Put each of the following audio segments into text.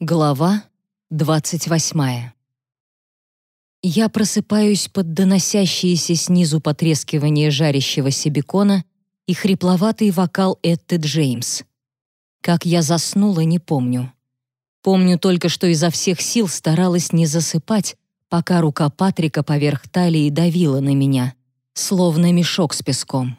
Глава 28. Я просыпаюсь под доносящееся снизу потрескивание жарящегося бекона и хрипловатый вокал Этты Джеймс. Как я заснула, не помню. Помню только, что изо всех сил старалась не засыпать, пока рука Патрика поверх талии давила на меня, словно мешок с песком.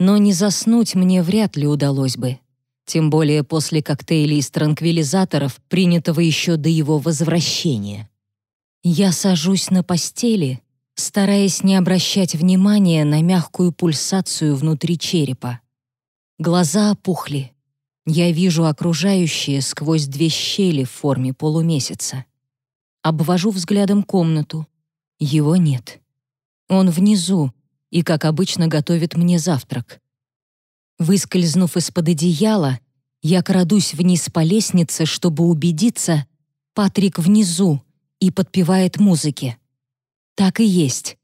Но не заснуть мне вряд ли удалось бы тем более после коктейлей из транквилизаторов, принятого еще до его возвращения. Я сажусь на постели, стараясь не обращать внимания на мягкую пульсацию внутри черепа. Глаза опухли. Я вижу окружающее сквозь две щели в форме полумесяца. Обвожу взглядом комнату. Его нет. Он внизу и, как обычно, готовит мне завтрак. Выскользнув из-под одеяла, я крадусь вниз по лестнице, чтобы убедиться, Патрик внизу и подпевает музыке. Так и есть.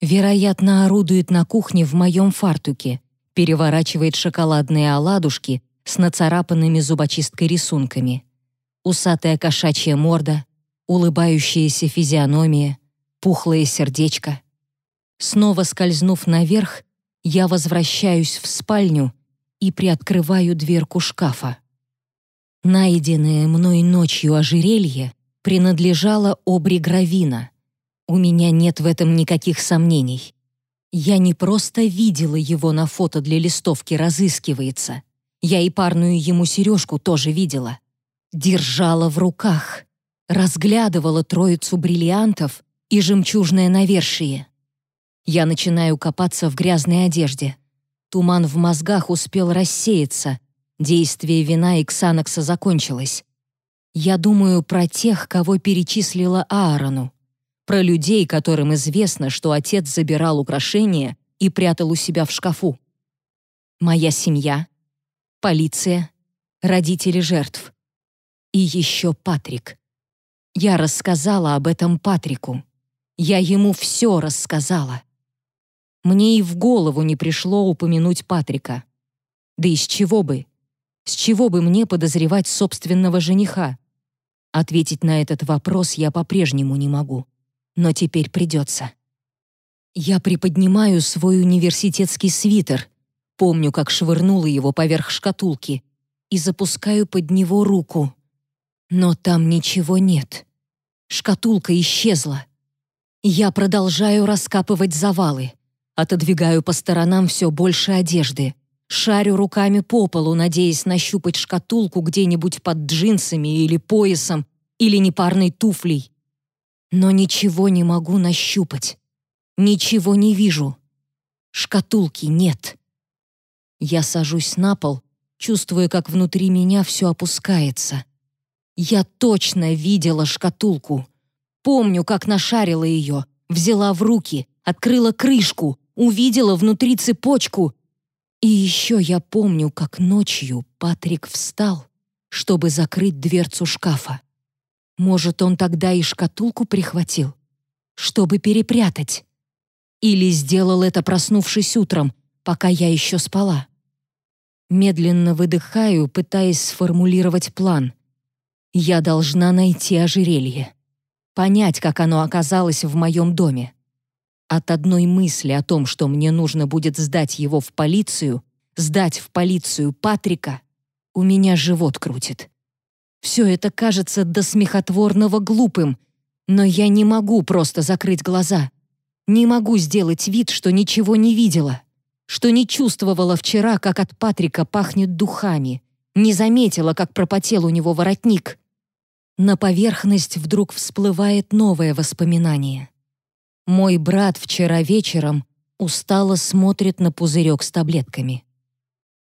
Вероятно, орудует на кухне в моем фартуке, переворачивает шоколадные оладушки с нацарапанными зубочисткой рисунками. Усатая кошачья морда, улыбающаяся физиономия, пухлое сердечко. Снова скользнув наверх, я возвращаюсь в спальню и приоткрываю дверку шкафа. Найденное мной ночью ожерелье принадлежало Обри Гравина. У меня нет в этом никаких сомнений. Я не просто видела его на фото для листовки «Разыскивается». Я и парную ему сережку тоже видела. Держала в руках, разглядывала троицу бриллиантов и жемчужное навершие. Я начинаю копаться в грязной одежде. Туман в мозгах успел рассеяться. Действие вина и ксанокса закончилось. Я думаю про тех, кого перечислила Аарону. Про людей, которым известно, что отец забирал украшения и прятал у себя в шкафу. Моя семья, полиция, родители жертв. И еще Патрик. Я рассказала об этом Патрику. Я ему все рассказала. Мне и в голову не пришло упомянуть Патрика. Да из чего бы? С чего бы мне подозревать собственного жениха? Ответить на этот вопрос я по-прежнему не могу. Но теперь придется. Я приподнимаю свой университетский свитер, помню, как швырнула его поверх шкатулки, и запускаю под него руку. Но там ничего нет. Шкатулка исчезла. Я продолжаю раскапывать завалы. Отодвигаю по сторонам все больше одежды. Шарю руками по полу, надеясь нащупать шкатулку где-нибудь под джинсами или поясом, или непарной туфлей. Но ничего не могу нащупать. Ничего не вижу. Шкатулки нет. Я сажусь на пол, чувствуя, как внутри меня все опускается. Я точно видела шкатулку. Помню, как нашарила ее, взяла в руки, открыла крышку, увидела внутри цепочку. И еще я помню, как ночью Патрик встал, чтобы закрыть дверцу шкафа. Может, он тогда и шкатулку прихватил, чтобы перепрятать. Или сделал это, проснувшись утром, пока я еще спала. Медленно выдыхаю, пытаясь сформулировать план. Я должна найти ожерелье. Понять, как оно оказалось в моем доме. От одной мысли о том, что мне нужно будет сдать его в полицию, сдать в полицию Патрика, у меня живот крутит. Все это кажется до смехотворного глупым, но я не могу просто закрыть глаза. Не могу сделать вид, что ничего не видела, что не чувствовала вчера, как от Патрика пахнет духами, не заметила, как пропотел у него воротник. На поверхность вдруг всплывает новое воспоминание. Мой брат вчера вечером устало смотрит на пузырек с таблетками.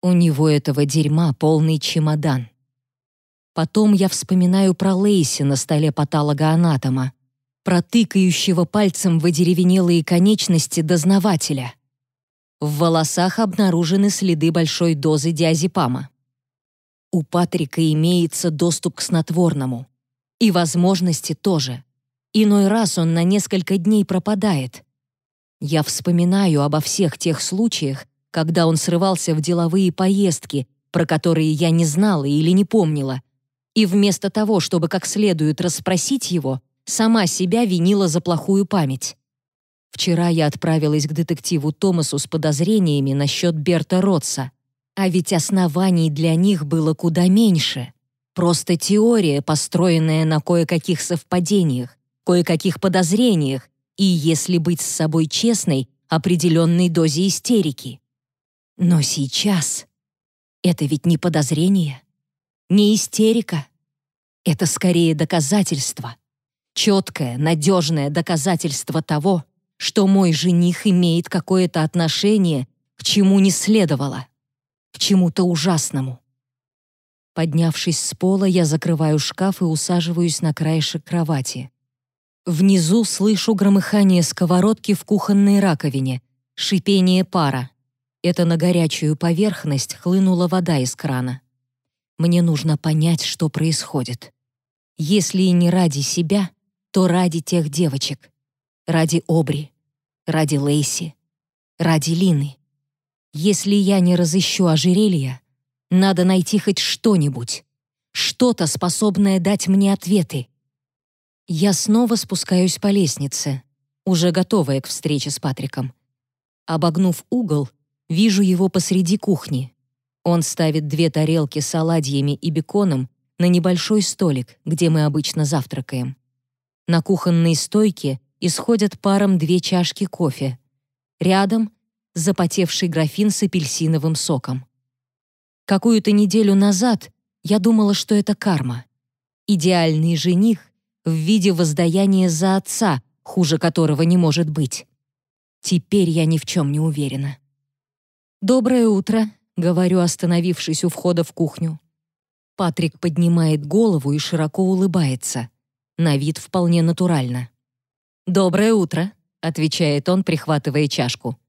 У него этого дерьма полный чемодан. Потом я вспоминаю про Лейси на столе патологоанатома, про тыкающего пальцем в одеревенелые конечности дознавателя. В волосах обнаружены следы большой дозы диазепама. У Патрика имеется доступ к снотворному. И возможности тоже. Иной раз он на несколько дней пропадает. Я вспоминаю обо всех тех случаях, когда он срывался в деловые поездки, про которые я не знала или не помнила, и вместо того, чтобы как следует расспросить его, сама себя винила за плохую память. Вчера я отправилась к детективу Томасу с подозрениями насчет Берта Ротса, а ведь оснований для них было куда меньше. Просто теория, построенная на кое-каких совпадениях, кое-каких подозрениях и, если быть с собой честной, определенной дозе истерики. Но сейчас это ведь не подозрение, не истерика. Это скорее доказательство. Четкое, надежное доказательство того, что мой жених имеет какое-то отношение к чему не следовало, к чему-то ужасному. Поднявшись с пола, я закрываю шкаф и усаживаюсь на краешек кровати. Внизу слышу громыхание сковородки в кухонной раковине, шипение пара. Это на горячую поверхность хлынула вода из крана. Мне нужно понять, что происходит. Если и не ради себя, то ради тех девочек. Ради Обри, ради Лейси, ради Лины. Если я не разыщу ожерелья, надо найти хоть что-нибудь, что-то, способное дать мне ответы. Я снова спускаюсь по лестнице, уже готовая к встрече с Патриком. Обогнув угол, вижу его посреди кухни. Он ставит две тарелки с оладьями и беконом на небольшой столик, где мы обычно завтракаем. На кухонной стойке исходят паром две чашки кофе. Рядом — запотевший графин с апельсиновым соком. Какую-то неделю назад я думала, что это карма. Идеальный жених в виде воздаяния за отца, хуже которого не может быть. Теперь я ни в чем не уверена. «Доброе утро», — говорю, остановившись у входа в кухню. Патрик поднимает голову и широко улыбается. На вид вполне натурально. «Доброе утро», — отвечает он, прихватывая чашку.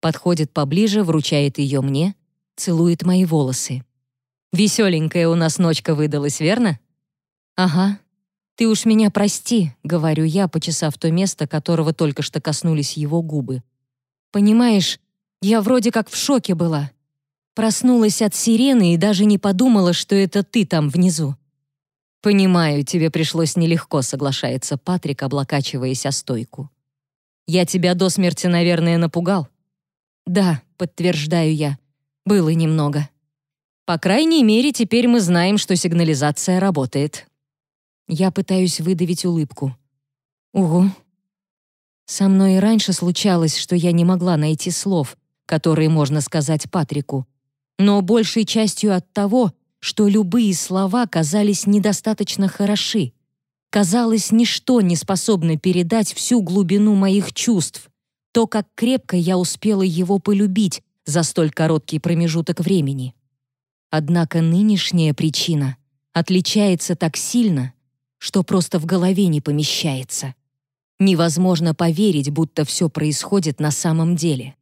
Подходит поближе, вручает ее мне, целует мои волосы. «Веселенькая у нас ночка выдалась, верно?» «Ага. Ты уж меня прости», — говорю я, почесав то место, которого только что коснулись его губы. «Понимаешь, я вроде как в шоке была. Проснулась от сирены и даже не подумала, что это ты там внизу. «Понимаю, тебе пришлось нелегко», — соглашается Патрик, облокачиваясь о стойку. «Я тебя до смерти, наверное, напугал?» «Да», — подтверждаю я, — «было немного». «По крайней мере, теперь мы знаем, что сигнализация работает». Я пытаюсь выдавить улыбку. «Угу». Со мной и раньше случалось, что я не могла найти слов, которые можно сказать Патрику, но большей частью от того, что любые слова казались недостаточно хороши. Казалось, ничто не способно передать всю глубину моих чувств, то, как крепко я успела его полюбить за столь короткий промежуток времени. Однако нынешняя причина отличается так сильно, что просто в голове не помещается. Невозможно поверить, будто все происходит на самом деле.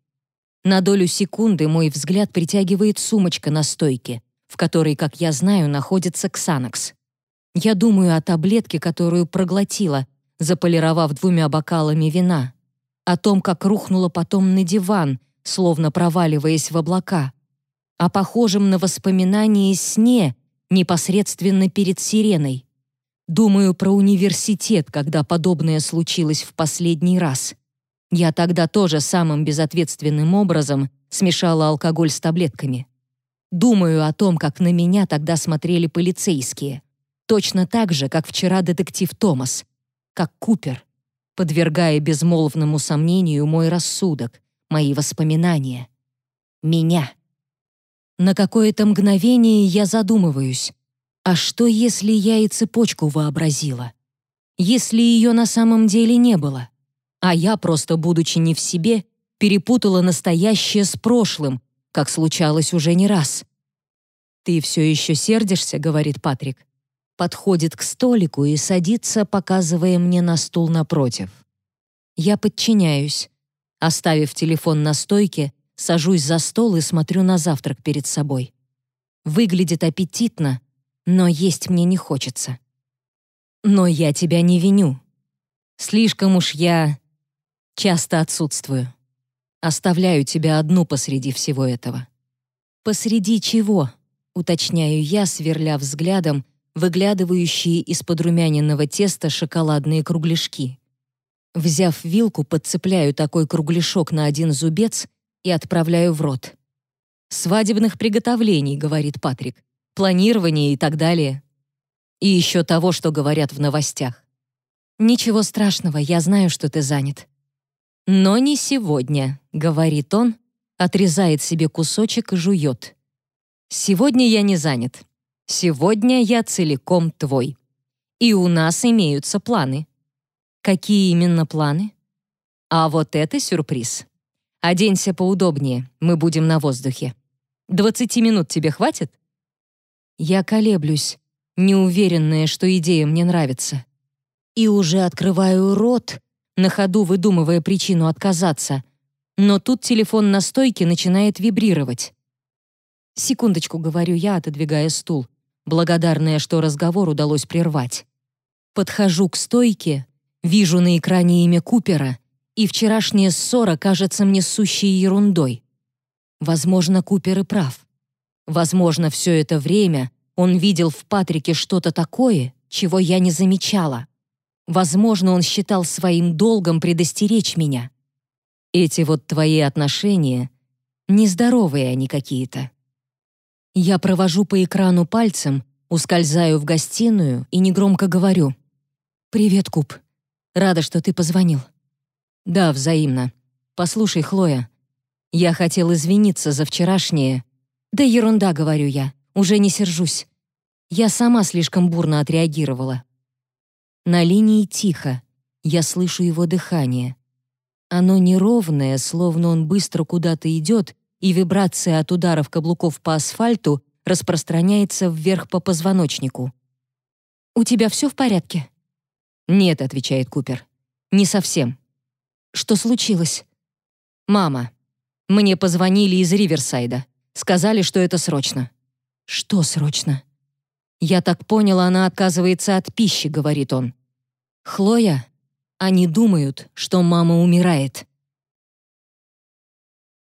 На долю секунды мой взгляд притягивает сумочка на стойке, в которой, как я знаю, находится Ксанакс. Я думаю о таблетке, которую проглотила, заполировав двумя бокалами вина, о том, как рухнула потом на диван, словно проваливаясь в облака, о похожем на воспоминание сне, непосредственно перед сиреной. Думаю про университет, когда подобное случилось в последний раз. Я тогда тоже самым безответственным образом смешала алкоголь с таблетками. Думаю о том, как на меня тогда смотрели полицейские. Точно так же, как вчера детектив Томас. Как Купер. Подвергая безмолвному сомнению мой рассудок, мои воспоминания. Меня. На какое-то мгновение я задумываюсь. А что, если я и цепочку вообразила? Если ее на самом деле не было? А я, просто будучи не в себе, перепутала настоящее с прошлым, как случалось уже не раз. «Ты все еще сердишься?» — говорит Патрик. Подходит к столику и садится, показывая мне на стул напротив. Я подчиняюсь. Оставив телефон на стойке, сажусь за стол и смотрю на завтрак перед собой. Выглядит аппетитно, но есть мне не хочется. Но я тебя не виню. Слишком уж я часто отсутствую. Оставляю тебя одну посреди всего этого. Посреди чего? Уточняю я, сверля взглядом выглядывающие из подрумяненного теста шоколадные кругляшки. Взяв вилку, подцепляю такой кругляшок на один зубец и отправляю в рот. «Свадебных приготовлений», — говорит Патрик, «планирование и так далее». И еще того, что говорят в новостях. «Ничего страшного, я знаю, что ты занят». «Но не сегодня», — говорит он, отрезает себе кусочек и жует. «Сегодня я не занят. Сегодня я целиком твой. И у нас имеются планы». «Какие именно планы?» «А вот это сюрприз. Оденься поудобнее, мы будем на воздухе. Двадцати минут тебе хватит?» Я колеблюсь, неуверенная, что идея мне нравится и уже открываю рот, на ходу выдумывая причину отказаться. Но тут телефон на стойке начинает вибрировать. «Секундочку», — говорю я, отодвигая стул, благодарная, что разговор удалось прервать. Подхожу к стойке, вижу на экране имя Купера, и вчерашняя ссора кажется мне сущей ерундой. Возможно, Купер и прав. Возможно, все это время он видел в Патрике что-то такое, чего я не замечала. Возможно, он считал своим долгом предостеречь меня. Эти вот твои отношения, нездоровые они какие-то. Я провожу по экрану пальцем, ускользаю в гостиную и негромко говорю. «Привет, Куб. Рада, что ты позвонил». «Да, взаимно. Послушай, Хлоя, я хотел извиниться за вчерашнее». «Да ерунда», — говорю я, уже не сержусь. Я сама слишком бурно отреагировала. На линии тихо. Я слышу его дыхание. Оно неровное, словно он быстро куда-то идет, и вибрация от ударов каблуков по асфальту распространяется вверх по позвоночнику. «У тебя все в порядке?» «Нет», — отвечает Купер. «Не совсем». «Что случилось?» «Мама. Мне позвонили из Риверсайда. Сказали, что это срочно». «Что срочно?» «Я так понял, она отказывается от пищи», — говорит он. «Хлоя, они думают, что мама умирает».